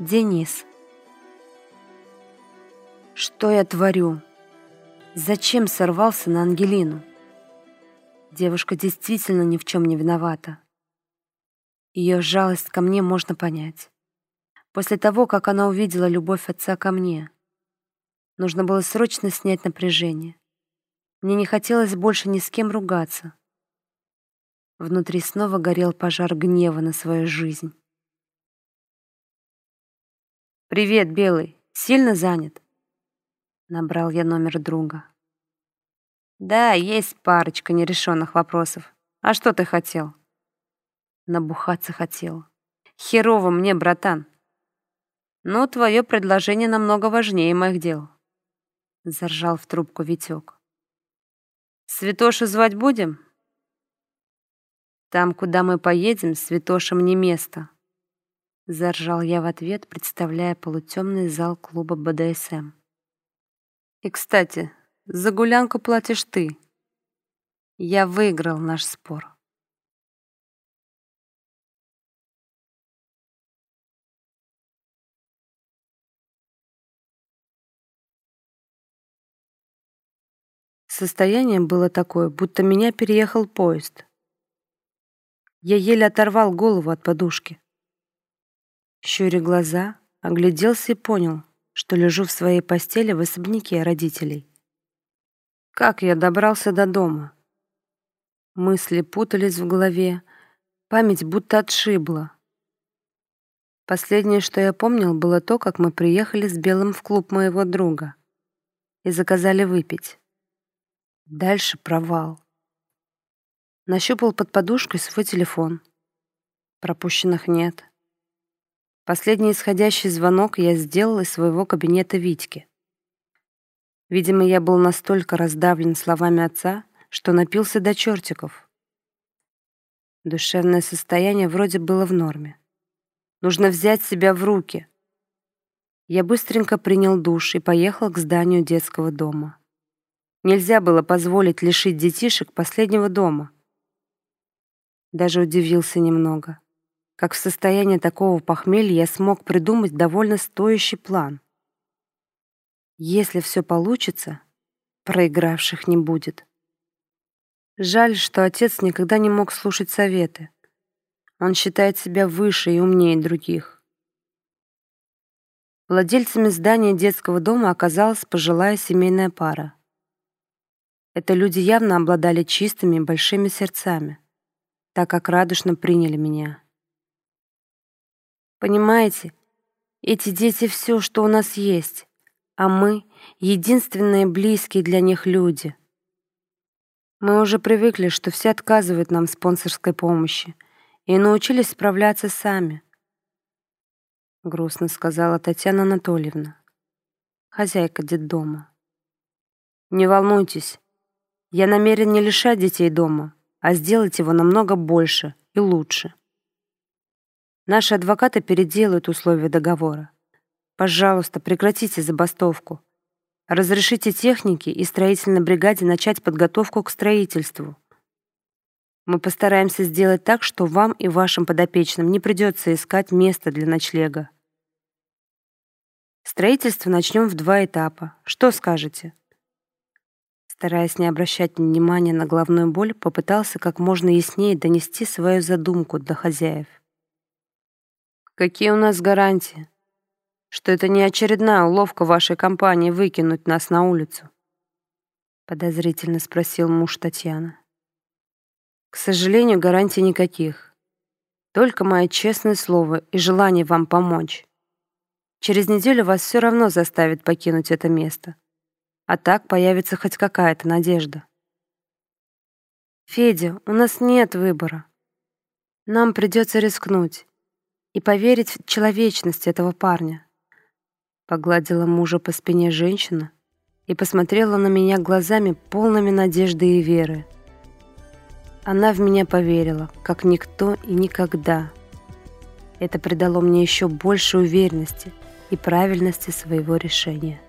Денис. Что я творю? Зачем сорвался на Ангелину? Девушка действительно ни в чем не виновата. Ее жалость ко мне можно понять. После того, как она увидела любовь отца ко мне, нужно было срочно снять напряжение. Мне не хотелось больше ни с кем ругаться. Внутри снова горел пожар гнева на свою жизнь. «Привет, Белый. Сильно занят?» Набрал я номер друга. «Да, есть парочка нерешенных вопросов. А что ты хотел?» Набухаться хотел. «Херово мне, братан. Но твое предложение намного важнее моих дел». Заржал в трубку Витек. «Святошу звать будем?» «Там, куда мы поедем, святошам не место», Заржал я в ответ, представляя полутемный зал клуба БДСМ. «И, кстати, за гулянку платишь ты. Я выиграл наш спор». Состояние было такое, будто меня переехал поезд. Я еле оторвал голову от подушки. Щуря глаза, огляделся и понял, что лежу в своей постели в особняке родителей. Как я добрался до дома? Мысли путались в голове, память будто отшибла. Последнее, что я помнил, было то, как мы приехали с Белым в клуб моего друга и заказали выпить. Дальше провал. Нащупал под подушкой свой телефон. Пропущенных нет. Последний исходящий звонок я сделал из своего кабинета Витьки. Видимо, я был настолько раздавлен словами отца, что напился до чертиков. Душевное состояние вроде было в норме. Нужно взять себя в руки. Я быстренько принял душ и поехал к зданию детского дома. Нельзя было позволить лишить детишек последнего дома. Даже удивился немного как в состоянии такого похмелья я смог придумать довольно стоящий план. Если все получится, проигравших не будет. Жаль, что отец никогда не мог слушать советы. Он считает себя выше и умнее других. Владельцами здания детского дома оказалась пожилая семейная пара. Это люди явно обладали чистыми и большими сердцами, так как радушно приняли меня. Понимаете, эти дети — все, что у нас есть, а мы — единственные близкие для них люди. Мы уже привыкли, что все отказывают нам в спонсорской помощи и научились справляться сами. Грустно сказала Татьяна Анатольевна, хозяйка детдома. Не волнуйтесь, я намерен не лишать детей дома, а сделать его намного больше и лучше. Наши адвокаты переделают условия договора. Пожалуйста, прекратите забастовку. Разрешите технике и строительной бригаде начать подготовку к строительству. Мы постараемся сделать так, что вам и вашим подопечным не придется искать место для ночлега. Строительство начнем в два этапа. Что скажете? Стараясь не обращать внимания на головную боль, попытался как можно яснее донести свою задумку до хозяев. Какие у нас гарантии, что это не очередная уловка вашей компании выкинуть нас на улицу? Подозрительно спросил муж Татьяны. К сожалению, гарантий никаких. Только мое честное слово и желание вам помочь. Через неделю вас все равно заставят покинуть это место. А так появится хоть какая-то надежда. Федя, у нас нет выбора. Нам придется рискнуть и поверить в человечность этого парня. Погладила мужа по спине женщина и посмотрела на меня глазами полными надежды и веры. Она в меня поверила, как никто и никогда. Это придало мне еще больше уверенности и правильности своего решения.